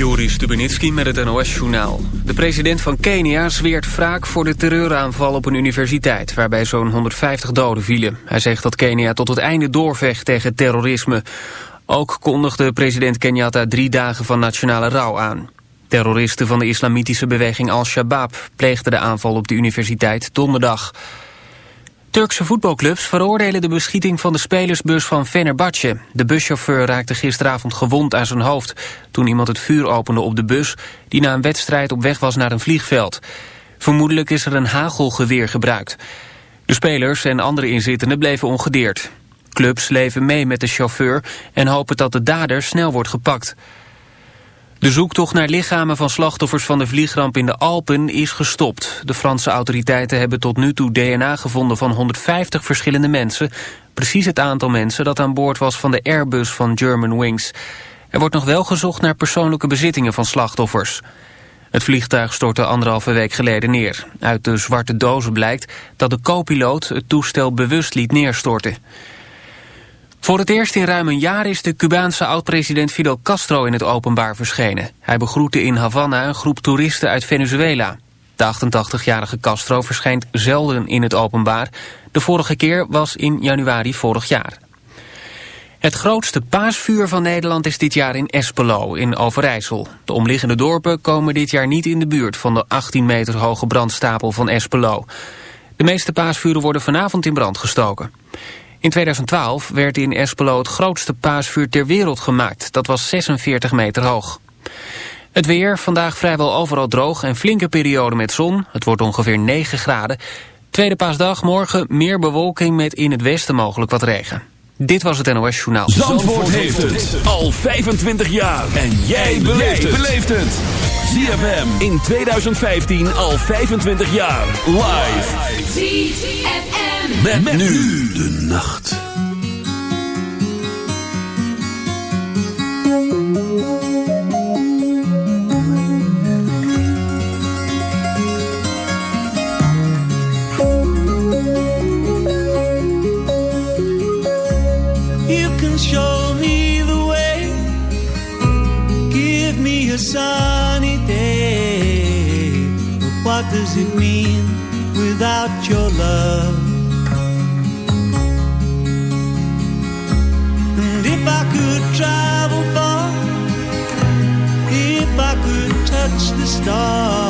Joris Stubenitski met het NOS-journaal. De president van Kenia zweert wraak voor de terreuraanval op een universiteit... waarbij zo'n 150 doden vielen. Hij zegt dat Kenia tot het einde doorvecht tegen terrorisme. Ook kondigde president Kenyatta drie dagen van nationale rouw aan. Terroristen van de islamitische beweging Al-Shabaab... pleegden de aanval op de universiteit donderdag... Turkse voetbalclubs veroordelen de beschieting van de spelersbus van Fenerbahce. De buschauffeur raakte gisteravond gewond aan zijn hoofd... toen iemand het vuur opende op de bus... die na een wedstrijd op weg was naar een vliegveld. Vermoedelijk is er een hagelgeweer gebruikt. De spelers en andere inzittenden bleven ongedeerd. Clubs leven mee met de chauffeur... en hopen dat de dader snel wordt gepakt. De zoektocht naar lichamen van slachtoffers van de vliegramp in de Alpen is gestopt. De Franse autoriteiten hebben tot nu toe DNA gevonden van 150 verschillende mensen. Precies het aantal mensen dat aan boord was van de Airbus van Germanwings. Er wordt nog wel gezocht naar persoonlijke bezittingen van slachtoffers. Het vliegtuig stortte anderhalve week geleden neer. Uit de zwarte dozen blijkt dat de co-piloot het toestel bewust liet neerstorten. Voor het eerst in ruim een jaar is de Cubaanse oud-president Fidel Castro in het openbaar verschenen. Hij begroette in Havana een groep toeristen uit Venezuela. De 88-jarige Castro verschijnt zelden in het openbaar. De vorige keer was in januari vorig jaar. Het grootste paasvuur van Nederland is dit jaar in Espelo, in Overijssel. De omliggende dorpen komen dit jaar niet in de buurt van de 18 meter hoge brandstapel van Espelo. De meeste paasvuren worden vanavond in brand gestoken. In 2012 werd in Espelo het grootste paasvuur ter wereld gemaakt. Dat was 46 meter hoog. Het weer, vandaag vrijwel overal droog en flinke periode met zon. Het wordt ongeveer 9 graden. Tweede paasdag, morgen meer bewolking met in het westen mogelijk wat regen. Dit was het NOS Journaal. Zandvoort, Zandvoort heeft het al 25 jaar. En jij beleeft het. ZFM in 2015 al 25 jaar. Live. ZFM. Met, met nu de nacht. You can show me the way. Give me a sunny day. But what does it mean without your love? Stars,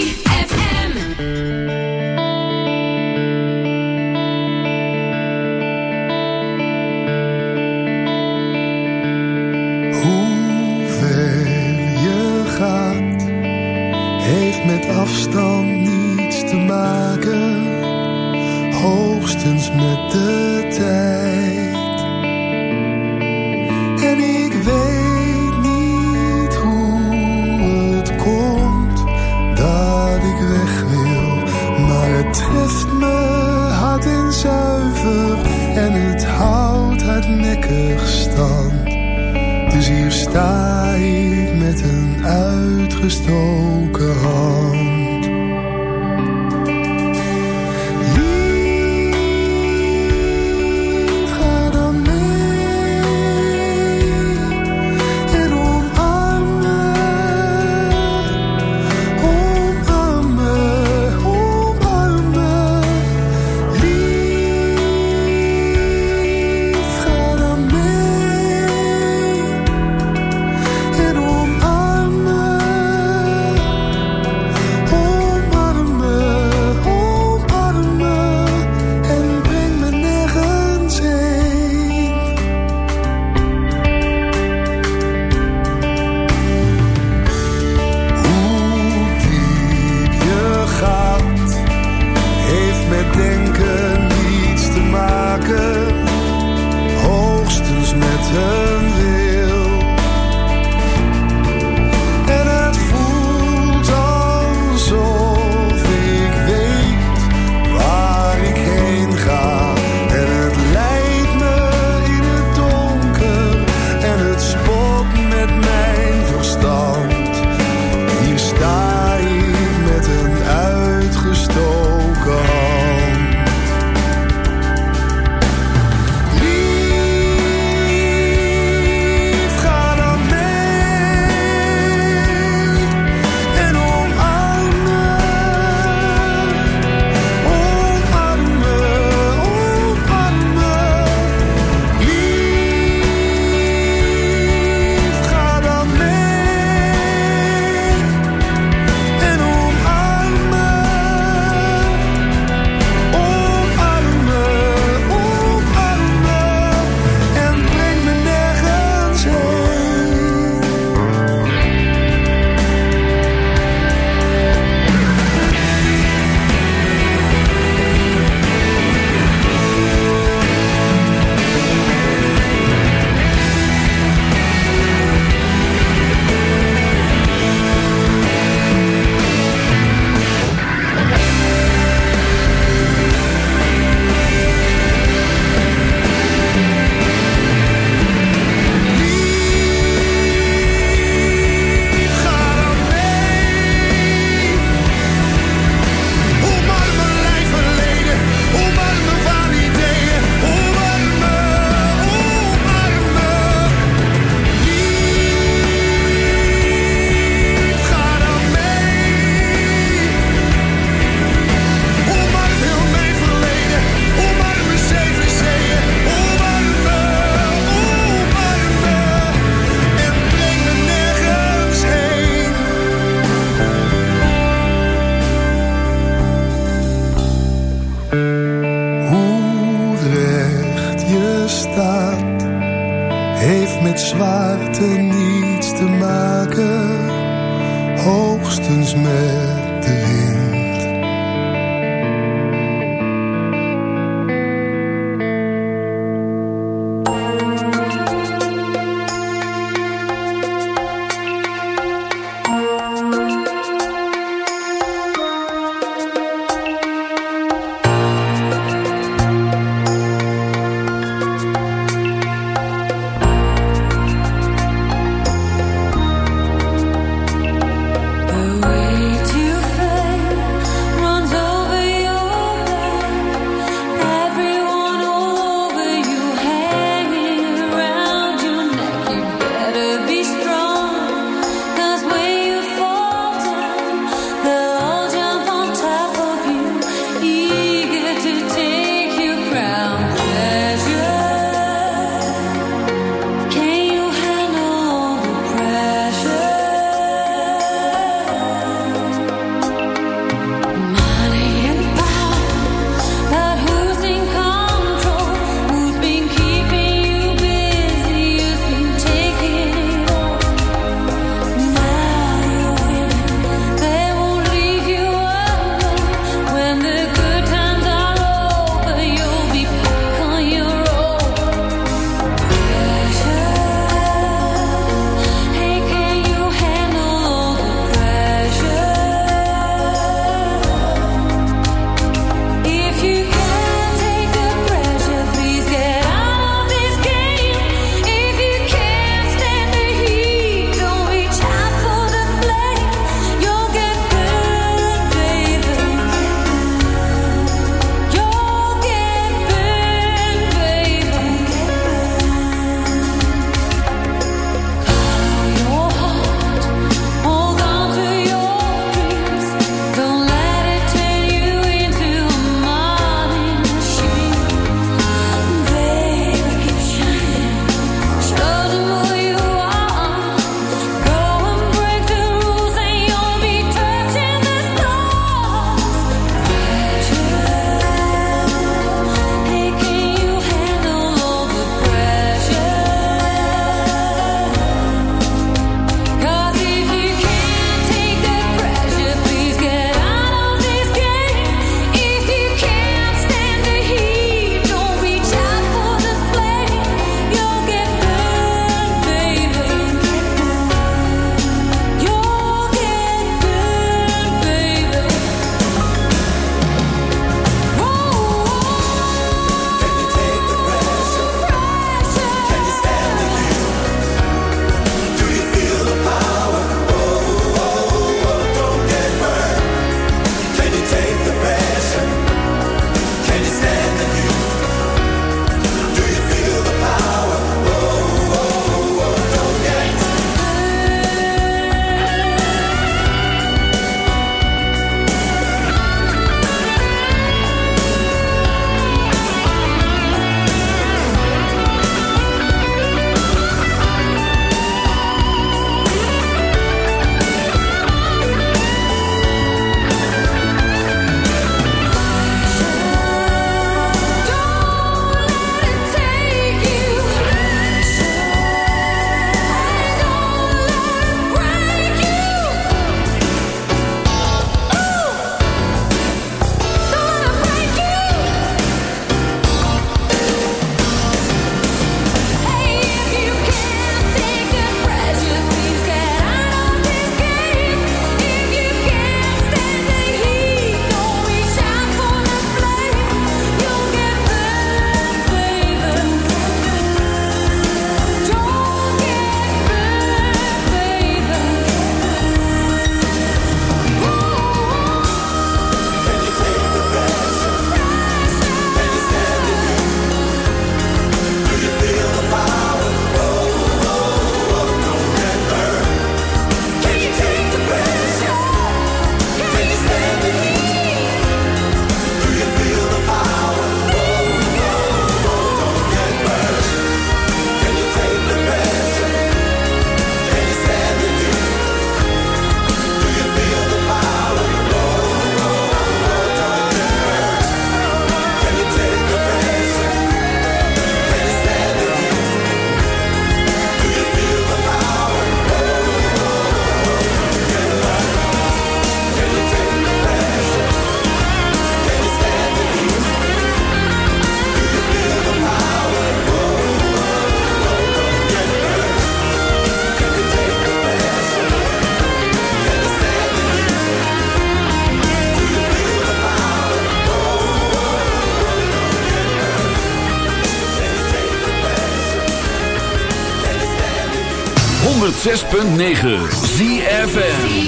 106.9 ZFN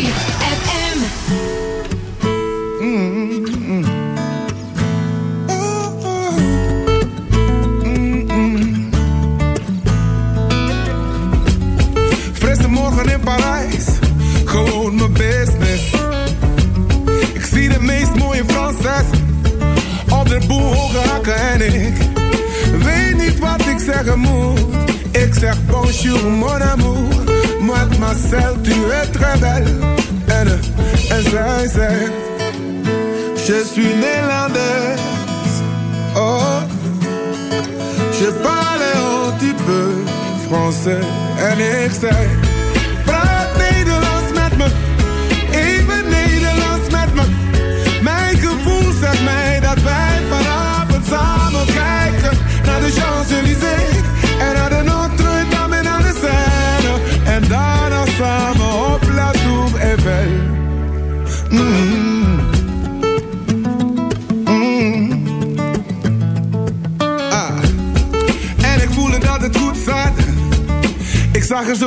next day.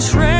the shred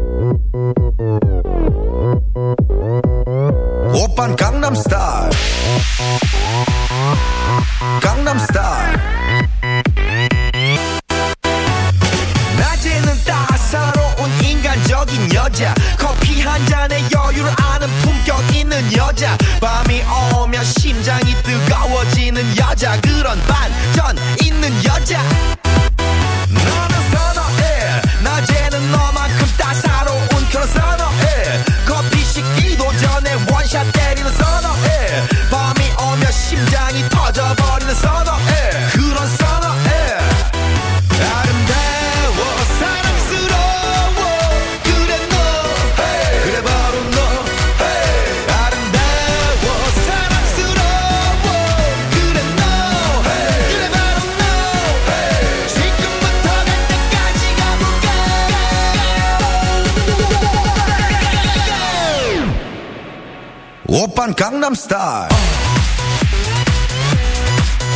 Open Gangnam Star,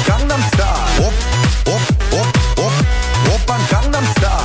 Gangnam Star, Op, op, op, op. Open Gangnam Style.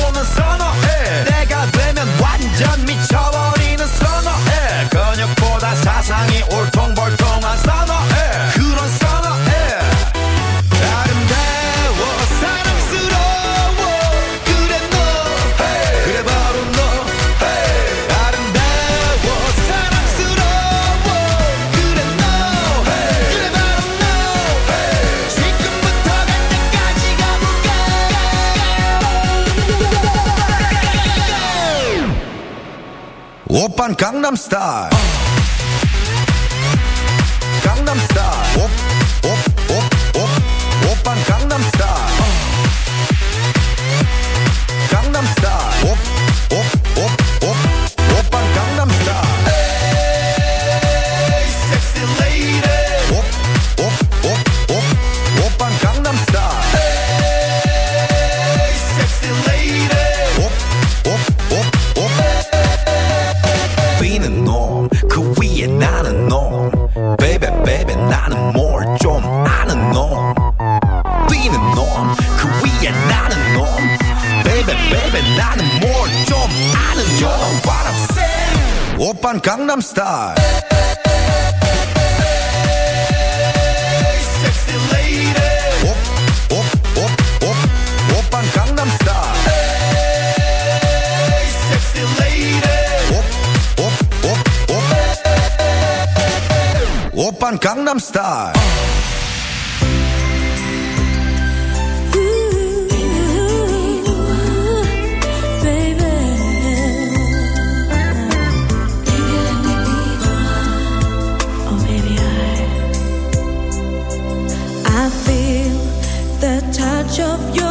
van Gangnam Style. 우리는 놈 그 위에 나는 놈 베베 베베 나는 뭘 좀 아는 놈 뛰는 놈 그 위에 나는 놈 베베 베베 나는 뭘 좀 아는 놈 오빤 강남스타일 pan Gangnam Style. of your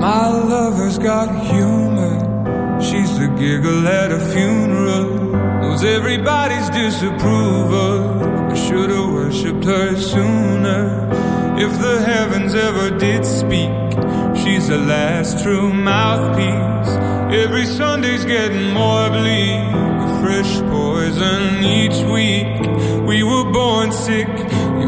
My lover's got humor. She's the giggle at a funeral. Knows everybody's disapproval. I should've worshipped her sooner. If the heavens ever did speak, she's the last true mouthpiece. Every Sunday's getting more bleak. A fresh poison each week. We were born sick.